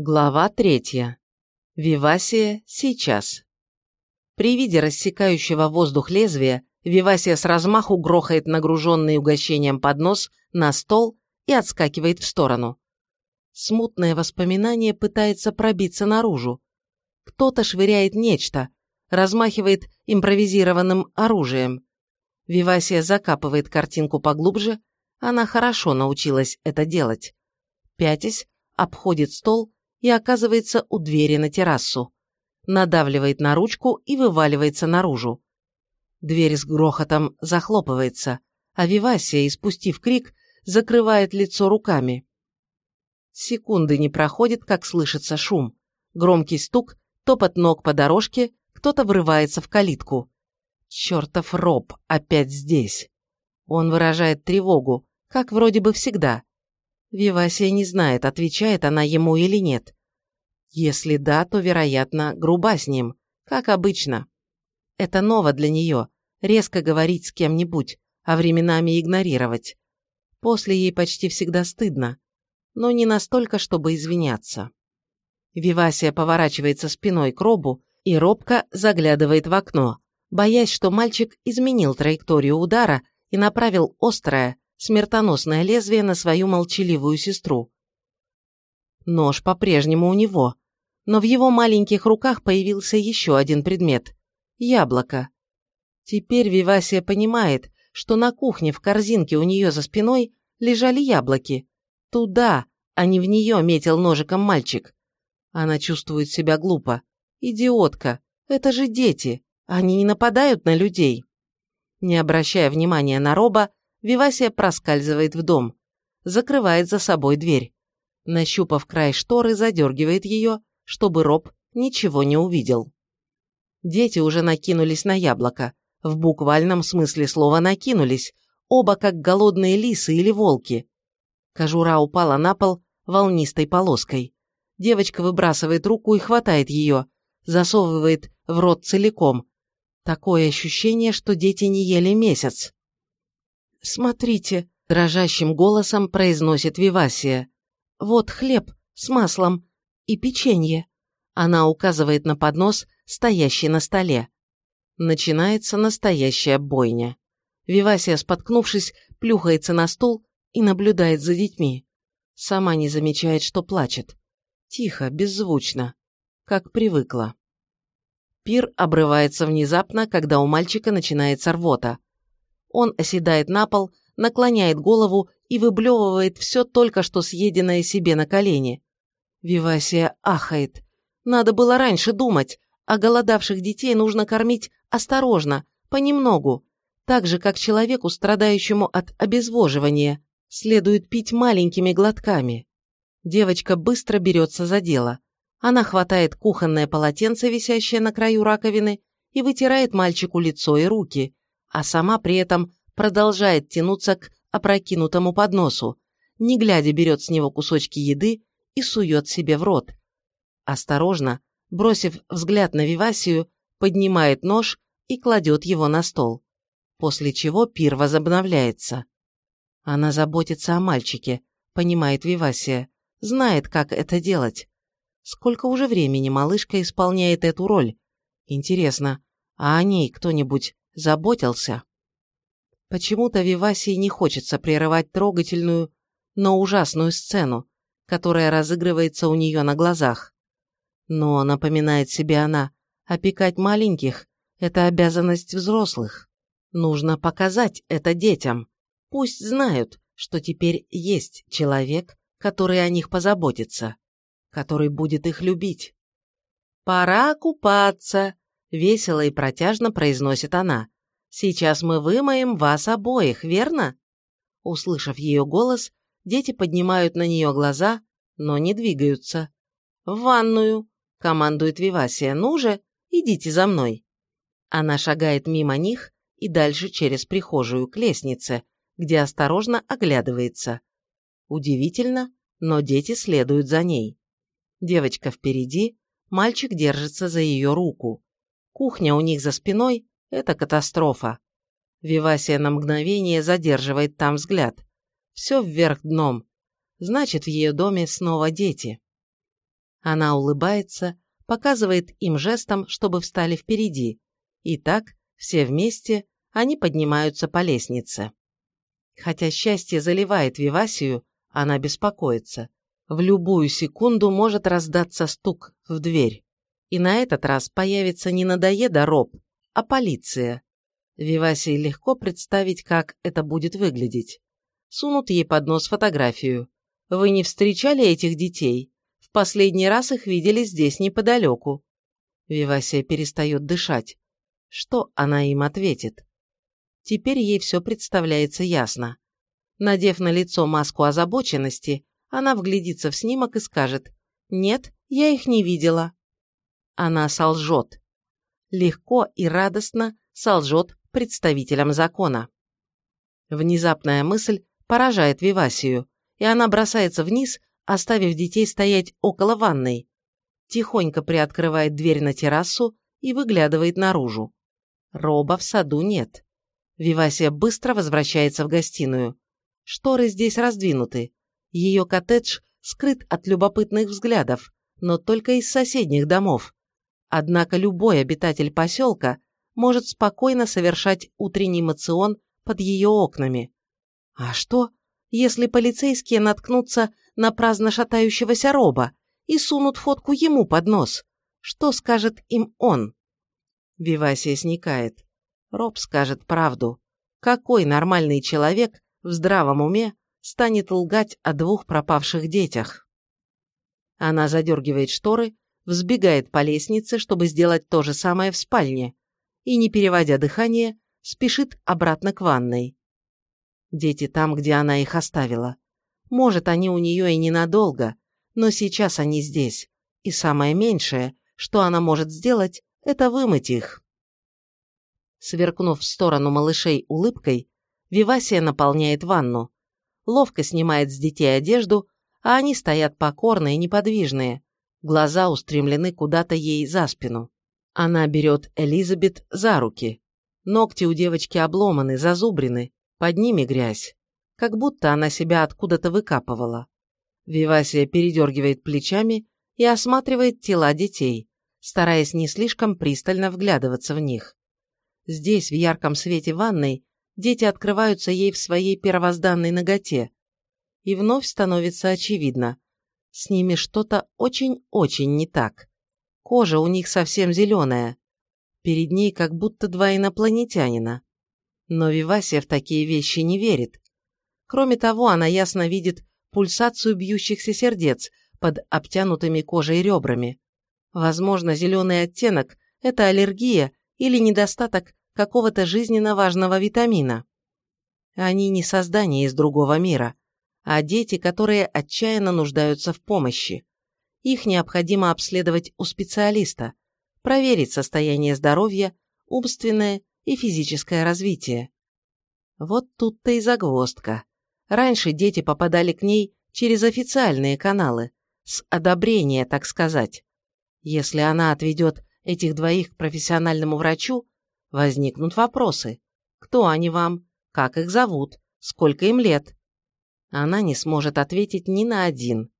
Глава третья. Вивасия сейчас. При виде рассекающего воздух лезвия Вивасия с размаху грохает нагруженный угощением поднос на стол и отскакивает в сторону. Смутное воспоминание пытается пробиться наружу. Кто-то швыряет нечто, размахивает импровизированным оружием. Вивасия закапывает картинку поглубже, она хорошо научилась это делать. Пятясь, обходит стол и оказывается у двери на террасу. Надавливает на ручку и вываливается наружу. Дверь с грохотом захлопывается, а Вивасия, испустив крик, закрывает лицо руками. Секунды не проходит, как слышится шум. Громкий стук, топот ног по дорожке, кто-то врывается в калитку. Чертов Роб опять здесь. Он выражает тревогу, как вроде бы всегда. Вивасия не знает, отвечает она ему или нет. Если да, то, вероятно, груба с ним, как обычно. Это ново для нее, резко говорить с кем-нибудь, а временами игнорировать. После ей почти всегда стыдно, но не настолько, чтобы извиняться. Вивасия поворачивается спиной к Робу и робко заглядывает в окно, боясь, что мальчик изменил траекторию удара и направил острое, смертоносное лезвие на свою молчаливую сестру. Нож по-прежнему у него, но в его маленьких руках появился еще один предмет – яблоко. Теперь Вивасия понимает, что на кухне в корзинке у нее за спиной лежали яблоки. Туда, а не в нее метил ножиком мальчик. Она чувствует себя глупо. Идиотка, это же дети, они не нападают на людей. Не обращая внимания на Роба, Вивасия проскальзывает в дом, закрывает за собой дверь. Нащупав край шторы, задергивает ее, чтобы Роб ничего не увидел. Дети уже накинулись на яблоко. В буквальном смысле слова накинулись, оба как голодные лисы или волки. Кожура упала на пол волнистой полоской. Девочка выбрасывает руку и хватает ее, засовывает в рот целиком. Такое ощущение, что дети не ели месяц. «Смотрите», – дрожащим голосом произносит Вивасия. «Вот хлеб с маслом и печенье». Она указывает на поднос, стоящий на столе. Начинается настоящая бойня. Вивасия, споткнувшись, плюхается на стул и наблюдает за детьми. Сама не замечает, что плачет. Тихо, беззвучно, как привыкла. Пир обрывается внезапно, когда у мальчика начинается рвота. Он оседает на пол, наклоняет голову и выблевывает все только что съеденное себе на колени. Вивасия ахает. Надо было раньше думать. А голодавших детей нужно кормить осторожно, понемногу. Так же, как человеку, страдающему от обезвоживания, следует пить маленькими глотками. Девочка быстро берется за дело. Она хватает кухонное полотенце, висящее на краю раковины, и вытирает мальчику лицо и руки, а сама при этом продолжает тянуться к опрокинутому подносу, не глядя берет с него кусочки еды и сует себе в рот. Осторожно, бросив взгляд на Вивасию, поднимает нож и кладет его на стол, после чего пир возобновляется. Она заботится о мальчике, понимает Вивасия, знает, как это делать. Сколько уже времени малышка исполняет эту роль? Интересно, а о ней кто-нибудь заботился. Почему-то Вивасии не хочется прерывать трогательную, но ужасную сцену, которая разыгрывается у нее на глазах. Но, напоминает себе она, опекать маленьких – это обязанность взрослых. Нужно показать это детям. Пусть знают, что теперь есть человек, который о них позаботится, который будет их любить. «Пора купаться!» Весело и протяжно произносит она. «Сейчас мы вымоем вас обоих, верно?» Услышав ее голос, дети поднимают на нее глаза, но не двигаются. «В ванную!» – командует Вивасия. «Ну же, идите за мной!» Она шагает мимо них и дальше через прихожую к лестнице, где осторожно оглядывается. Удивительно, но дети следуют за ней. Девочка впереди, мальчик держится за ее руку. Кухня у них за спиной – это катастрофа. Вивасия на мгновение задерживает там взгляд. Все вверх дном. Значит, в ее доме снова дети. Она улыбается, показывает им жестом, чтобы встали впереди. И так, все вместе, они поднимаются по лестнице. Хотя счастье заливает Вивасию, она беспокоится. В любую секунду может раздаться стук в дверь. И на этот раз появится не надоеда Роб, а полиция. Вивасии легко представить, как это будет выглядеть. Сунут ей под нос фотографию. Вы не встречали этих детей? В последний раз их видели здесь неподалеку. Вивасия перестает дышать. Что она им ответит? Теперь ей все представляется ясно. Надев на лицо маску озабоченности, она вглядится в снимок и скажет «Нет, я их не видела». Она солжет. Легко и радостно солжет представителям закона. Внезапная мысль поражает Вивасию, и она бросается вниз, оставив детей стоять около ванной. Тихонько приоткрывает дверь на террасу и выглядывает наружу. Роба в саду нет. Вивасия быстро возвращается в гостиную. Шторы здесь раздвинуты. Ее коттедж скрыт от любопытных взглядов, но только из соседних домов. Однако любой обитатель поселка может спокойно совершать утренний мацион под ее окнами. А что, если полицейские наткнутся на праздно шатающегося роба и сунут фотку ему под нос? Что скажет им он? Вивасия сникает. Роб скажет правду. Какой нормальный человек в здравом уме станет лгать о двух пропавших детях? Она задергивает шторы, взбегает по лестнице, чтобы сделать то же самое в спальне, и, не переводя дыхание, спешит обратно к ванной. Дети там, где она их оставила. Может, они у нее и ненадолго, но сейчас они здесь, и самое меньшее, что она может сделать, это вымыть их. Сверкнув в сторону малышей улыбкой, Вивасия наполняет ванну, ловко снимает с детей одежду, а они стоят покорные, неподвижные, глаза устремлены куда-то ей за спину. Она берет Элизабет за руки. Ногти у девочки обломаны, зазубрены, под ними грязь, как будто она себя откуда-то выкапывала. Вивасия передергивает плечами и осматривает тела детей, стараясь не слишком пристально вглядываться в них. Здесь, в ярком свете ванной, дети открываются ей в своей первозданной ноготе. И вновь становится очевидно, с ними что-то очень-очень не так. Кожа у них совсем зеленая. Перед ней как будто два инопланетянина. Но Вивасия в такие вещи не верит. Кроме того, она ясно видит пульсацию бьющихся сердец под обтянутыми кожей ребрами. Возможно, зеленый оттенок – это аллергия или недостаток какого-то жизненно важного витамина. Они не создания из другого мира, а дети, которые отчаянно нуждаются в помощи. Их необходимо обследовать у специалиста, проверить состояние здоровья, умственное и физическое развитие. Вот тут-то и загвоздка. Раньше дети попадали к ней через официальные каналы, с одобрения, так сказать. Если она отведет этих двоих к профессиональному врачу, возникнут вопросы. Кто они вам? Как их зовут? Сколько им лет? Она не сможет ответить ни на один.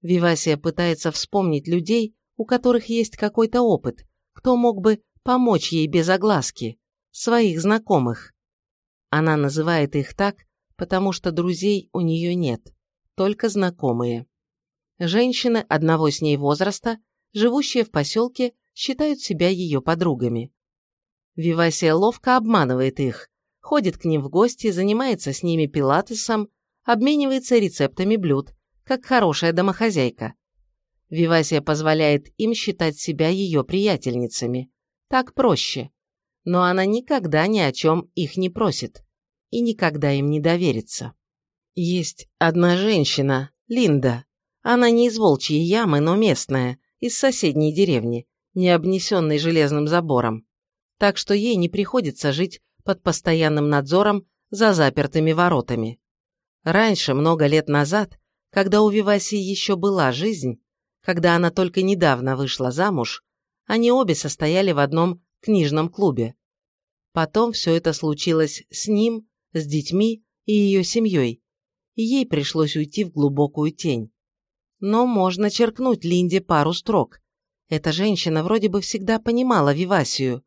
Вивасия пытается вспомнить людей, у которых есть какой-то опыт, кто мог бы помочь ей без огласки, своих знакомых. Она называет их так, потому что друзей у нее нет, только знакомые. Женщины одного с ней возраста, живущие в поселке, считают себя ее подругами. Вивасия ловко обманывает их, ходит к ним в гости, занимается с ними пилатесом, обменивается рецептами блюд, как хорошая домохозяйка. Вивасия позволяет им считать себя ее приятельницами, так проще. Но она никогда ни о чем их не просит и никогда им не доверится. Есть одна женщина, Линда. Она не из волчьей ямы, но местная, из соседней деревни, не обнесенной железным забором. Так что ей не приходится жить под постоянным надзором за запертыми воротами. Раньше, много лет назад, когда у Вивасии еще была жизнь, когда она только недавно вышла замуж, они обе состояли в одном книжном клубе. Потом все это случилось с ним, с детьми и ее семьей, и ей пришлось уйти в глубокую тень. Но можно черкнуть Линде пару строк. Эта женщина вроде бы всегда понимала Вивасию.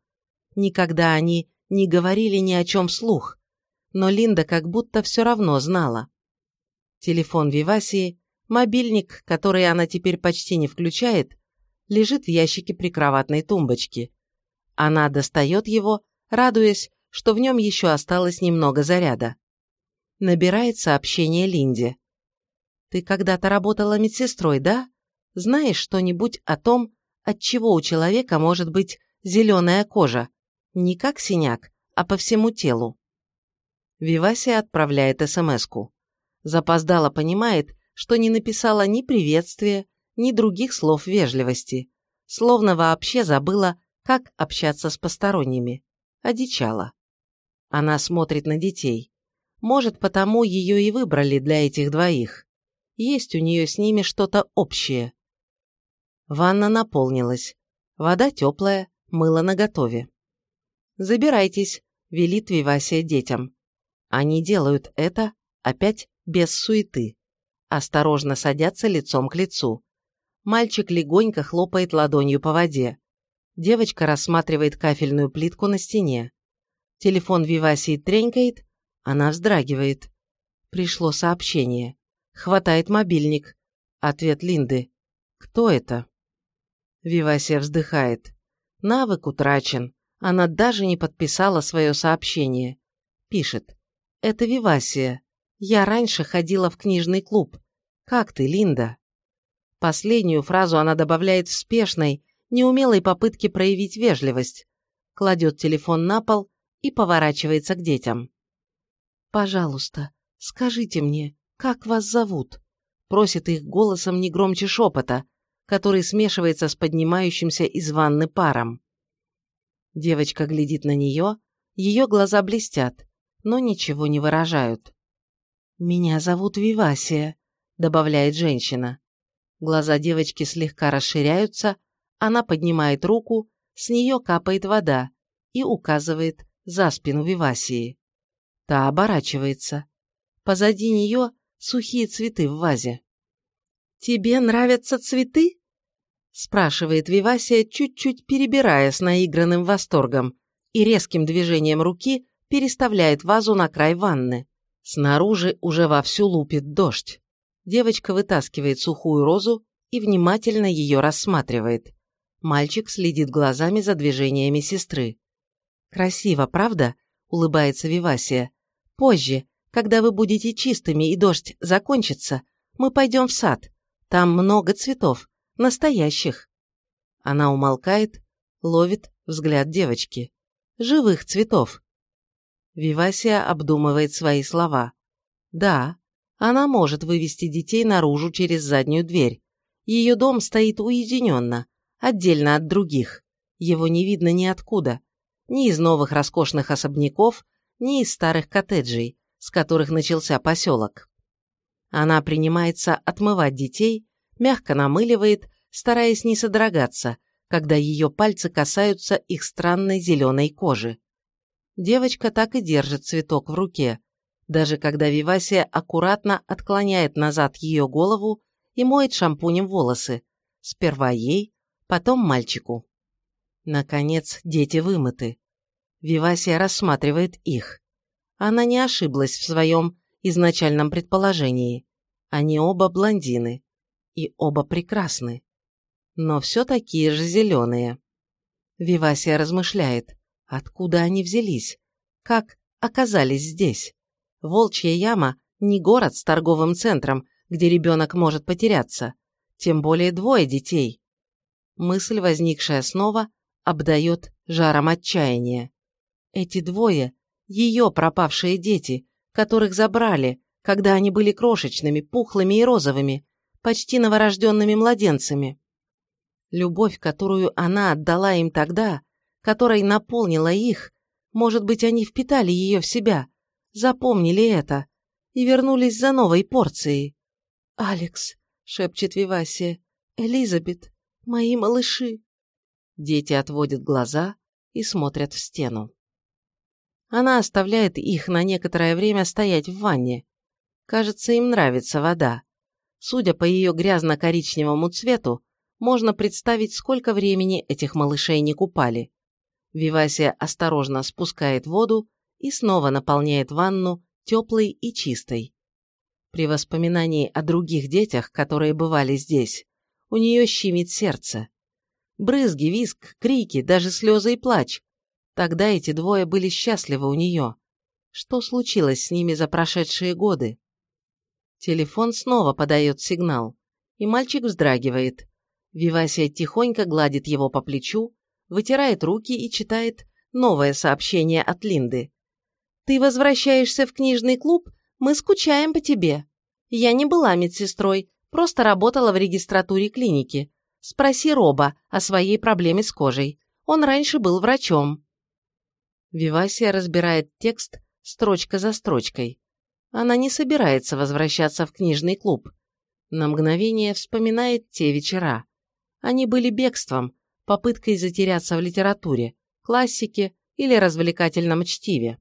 Никогда они не говорили ни о чем вслух. Но Линда как будто все равно знала. Телефон Вивасии, мобильник, который она теперь почти не включает, лежит в ящике прикроватной тумбочки. Она достает его, радуясь, что в нем еще осталось немного заряда. Набирает сообщение Линде. «Ты когда-то работала медсестрой, да? Знаешь что-нибудь о том, от чего у человека может быть зеленая кожа? Не как синяк, а по всему телу?» Вивасия отправляет СМС-ку. Запоздала понимает, что не написала ни приветствия, ни других слов вежливости, словно вообще забыла, как общаться с посторонними. Одичала. Она смотрит на детей. Может, потому ее и выбрали для этих двоих. Есть у нее с ними что-то общее. Ванна наполнилась. Вода теплая, мыло наготове. «Забирайтесь», – велит Вивасия детям. Они делают это, опять без суеты. Осторожно садятся лицом к лицу. Мальчик легонько хлопает ладонью по воде. Девочка рассматривает кафельную плитку на стене. Телефон Вивасии тренькает, она вздрагивает. Пришло сообщение. Хватает мобильник. Ответ Линды. «Кто это?» Вивасия вздыхает. Навык утрачен. Она даже не подписала свое сообщение. Пишет. «Это Вивасия. Я раньше ходила в книжный клуб. Как ты, Линда?» Последнюю фразу она добавляет в спешной, неумелой попытке проявить вежливость, кладет телефон на пол и поворачивается к детям. «Пожалуйста, скажите мне, как вас зовут?» просит их голосом не шепота, который смешивается с поднимающимся из ванны паром. Девочка глядит на нее, ее глаза блестят, но ничего не выражают. «Меня зовут Вивасия», — добавляет женщина. Глаза девочки слегка расширяются, она поднимает руку, с нее капает вода и указывает за спину Вивасии. Та оборачивается. Позади нее сухие цветы в вазе. «Тебе нравятся цветы?» спрашивает Вивасия, чуть-чуть перебирая с наигранным восторгом и резким движением руки переставляет вазу на край ванны. Снаружи уже вовсю лупит дождь. Девочка вытаскивает сухую розу и внимательно ее рассматривает. Мальчик следит глазами за движениями сестры. «Красиво, правда?» – улыбается Вивасия. «Позже, когда вы будете чистыми и дождь закончится, мы пойдем в сад. Там много цветов, настоящих». Она умолкает, ловит взгляд девочки. «Живых цветов». Вивасия обдумывает свои слова. «Да, она может вывести детей наружу через заднюю дверь. Ее дом стоит уединенно, отдельно от других. Его не видно ниоткуда. Ни из новых роскошных особняков, ни из старых коттеджей, с которых начался поселок. Она принимается отмывать детей, мягко намыливает, стараясь не содрогаться, когда ее пальцы касаются их странной зеленой кожи. Девочка так и держит цветок в руке, даже когда Вивасия аккуратно отклоняет назад ее голову и моет шампунем волосы, сперва ей, потом мальчику. Наконец, дети вымыты. Вивасия рассматривает их. Она не ошиблась в своем изначальном предположении. Они оба блондины. И оба прекрасны. Но все такие же зеленые. Вивасия размышляет, откуда они взялись, как оказались здесь. Волчья яма – не город с торговым центром, где ребенок может потеряться, тем более двое детей. Мысль, возникшая снова, обдает жаром отчаяния. Эти двое – ее пропавшие дети, которых забрали, когда они были крошечными, пухлыми и розовыми, почти новорожденными младенцами. Любовь, которую она отдала им тогда, которой наполнила их, может быть, они впитали ее в себя, запомнили это и вернулись за новой порцией. «Алекс», — шепчет Вивасия, — «Элизабет, мои малыши». Дети отводят глаза и смотрят в стену. Она оставляет их на некоторое время стоять в ванне. Кажется, им нравится вода. Судя по ее грязно-коричневому цвету, можно представить, сколько времени этих малышей не купали. Вивасия осторожно спускает воду и снова наполняет ванну теплой и чистой. При воспоминании о других детях, которые бывали здесь, у нее щемит сердце. Брызги, виск, крики, даже слезы и плач. Тогда эти двое были счастливы у нее. Что случилось с ними за прошедшие годы? Телефон снова подает сигнал, и мальчик вздрагивает. Вивасия тихонько гладит его по плечу, вытирает руки и читает новое сообщение от Линды. «Ты возвращаешься в книжный клуб? Мы скучаем по тебе. Я не была медсестрой, просто работала в регистратуре клиники. Спроси Роба о своей проблеме с кожей. Он раньше был врачом». Вивасия разбирает текст строчка за строчкой. Она не собирается возвращаться в книжный клуб. На мгновение вспоминает те вечера. Они были бегством, попыткой затеряться в литературе, классике или развлекательном чтиве.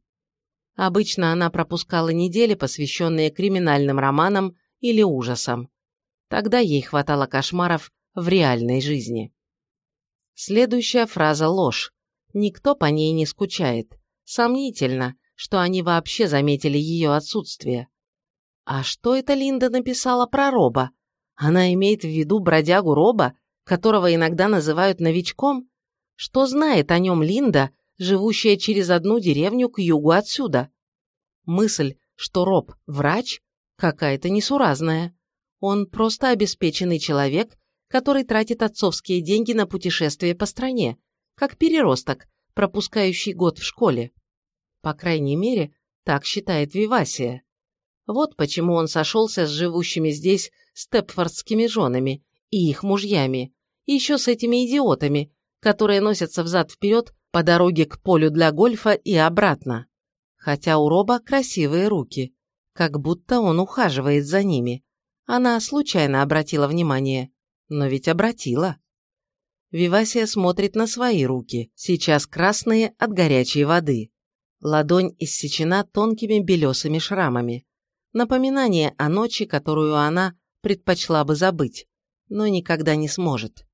Обычно она пропускала недели, посвященные криминальным романам или ужасам. Тогда ей хватало кошмаров в реальной жизни. Следующая фраза – ложь. Никто по ней не скучает. Сомнительно, что они вообще заметили ее отсутствие. А что это Линда написала про Роба? Она имеет в виду бродягу Роба, которого иногда называют новичком? Что знает о нем Линда, живущая через одну деревню к югу отсюда? Мысль, что Роб – врач, какая-то несуразная. Он просто обеспеченный человек, который тратит отцовские деньги на путешествие по стране, как переросток, пропускающий год в школе. По крайней мере, так считает Вивасия. Вот почему он сошелся с живущими здесь степфордскими женами и их мужьями, и еще с этими идиотами, которые носятся взад-вперед по дороге к полю для гольфа и обратно. Хотя у Роба красивые руки, как будто он ухаживает за ними. Она случайно обратила внимание, но ведь обратила. Вивасия смотрит на свои руки, сейчас красные от горячей воды. Ладонь иссечена тонкими белесыми шрамами. Напоминание о ночи, которую она предпочла бы забыть, но никогда не сможет.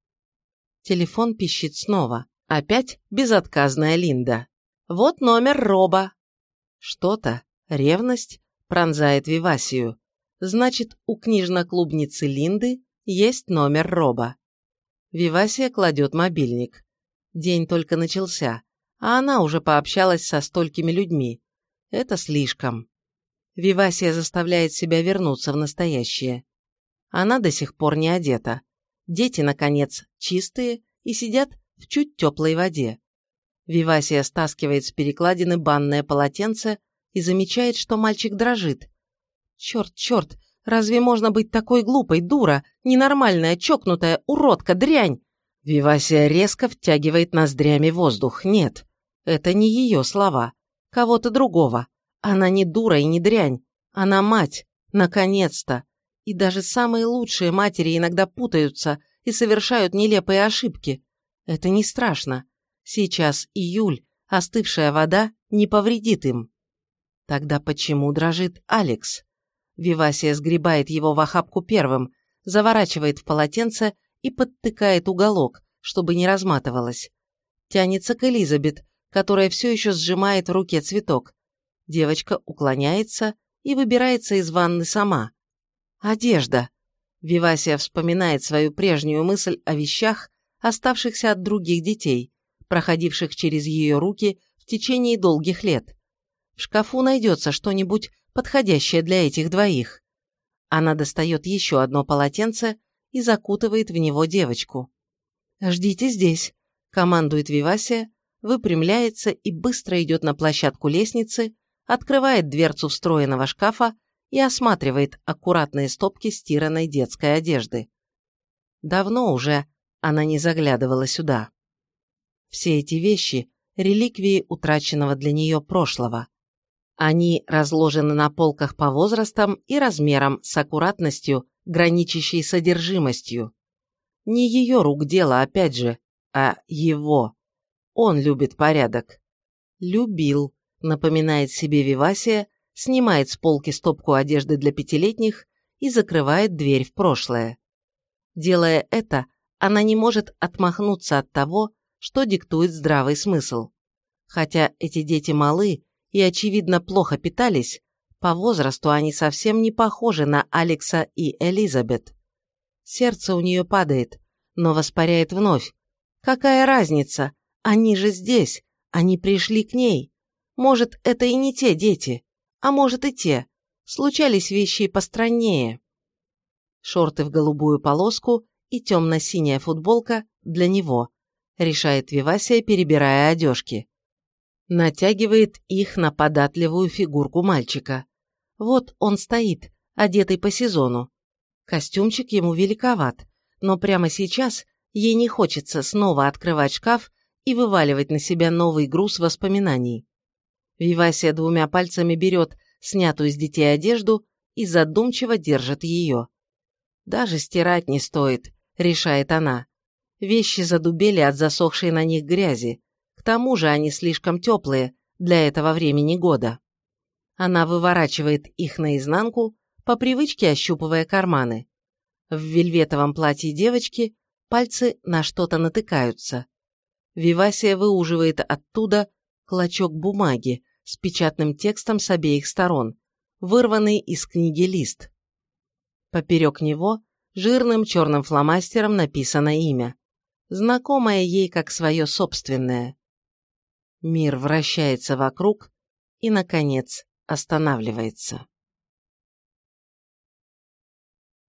Телефон пищит снова. Опять безотказная Линда. Вот номер Роба. Что-то, ревность, пронзает Вивасию. Значит, у книжно-клубницы Линды есть номер Роба. Вивасия кладет мобильник. День только начался, а она уже пообщалась со столькими людьми. Это слишком. Вивасия заставляет себя вернуться в настоящее. Она до сих пор не одета. Дети, наконец, чистые и сидят в чуть теплой воде. Вивасия стаскивает с перекладины банное полотенце и замечает, что мальчик дрожит. Черт, черт, разве можно быть такой глупой, дура, ненормальная, чокнутая, уродка, дрянь? Вивасия резко втягивает ноздрями воздух. Нет, это не ее слова. Кого-то другого. Она не дура и не дрянь. Она мать. Наконец-то. И даже самые лучшие матери иногда путаются и совершают нелепые ошибки. Это не страшно. Сейчас июль, остывшая вода не повредит им. Тогда почему дрожит Алекс? Вивасия сгребает его в охапку первым, заворачивает в полотенце и подтыкает уголок, чтобы не разматывалось. Тянется к Элизабет, которая все еще сжимает в руке цветок. Девочка уклоняется и выбирается из ванны сама. Одежда. Вивасия вспоминает свою прежнюю мысль о вещах, оставшихся от других детей, проходивших через ее руки в течение долгих лет. В шкафу найдется что-нибудь подходящее для этих двоих. Она достает еще одно полотенце и закутывает в него девочку. «Ждите здесь», – командует Вивасия, выпрямляется и быстро идет на площадку лестницы, открывает дверцу встроенного шкафа и осматривает аккуратные стопки стиранной детской одежды. Давно уже она не заглядывала сюда. Все эти вещи – реликвии утраченного для нее прошлого. Они разложены на полках по возрастам и размерам с аккуратностью, граничащей содержимостью. Не ее рук дело, опять же, а его. Он любит порядок. Любил, напоминает себе Вивасия, снимает с полки стопку одежды для пятилетних и закрывает дверь в прошлое. Делая это, она не может отмахнуться от того, что диктует здравый смысл. Хотя эти дети малы и, очевидно, плохо питались, по возрасту они совсем не похожи на Алекса и Элизабет. Сердце у нее падает, но воспаряет вновь. Какая разница? Они же здесь, они пришли к ней. Может, это и не те дети, а может и те. Случались вещи постраннее. Шорты в голубую полоску и темно-синяя футболка для него, решает Вивасия, перебирая одежки. Натягивает их на податливую фигурку мальчика. Вот он стоит, одетый по сезону. Костюмчик ему великоват, но прямо сейчас ей не хочется снова открывать шкаф и вываливать на себя новый груз воспоминаний. Вивасия двумя пальцами берет снятую с детей одежду и задумчиво держит ее. «Даже стирать не стоит», — решает она. Вещи задубели от засохшей на них грязи. К тому же они слишком теплые для этого времени года. Она выворачивает их наизнанку, по привычке ощупывая карманы. В вельветовом платье девочки пальцы на что-то натыкаются. Вивасия выуживает оттуда клочок бумаги с печатным текстом с обеих сторон, вырванный из книги лист. Поперек него жирным черным фломастером написано имя, знакомое ей как свое собственное. Мир вращается вокруг и, наконец, останавливается.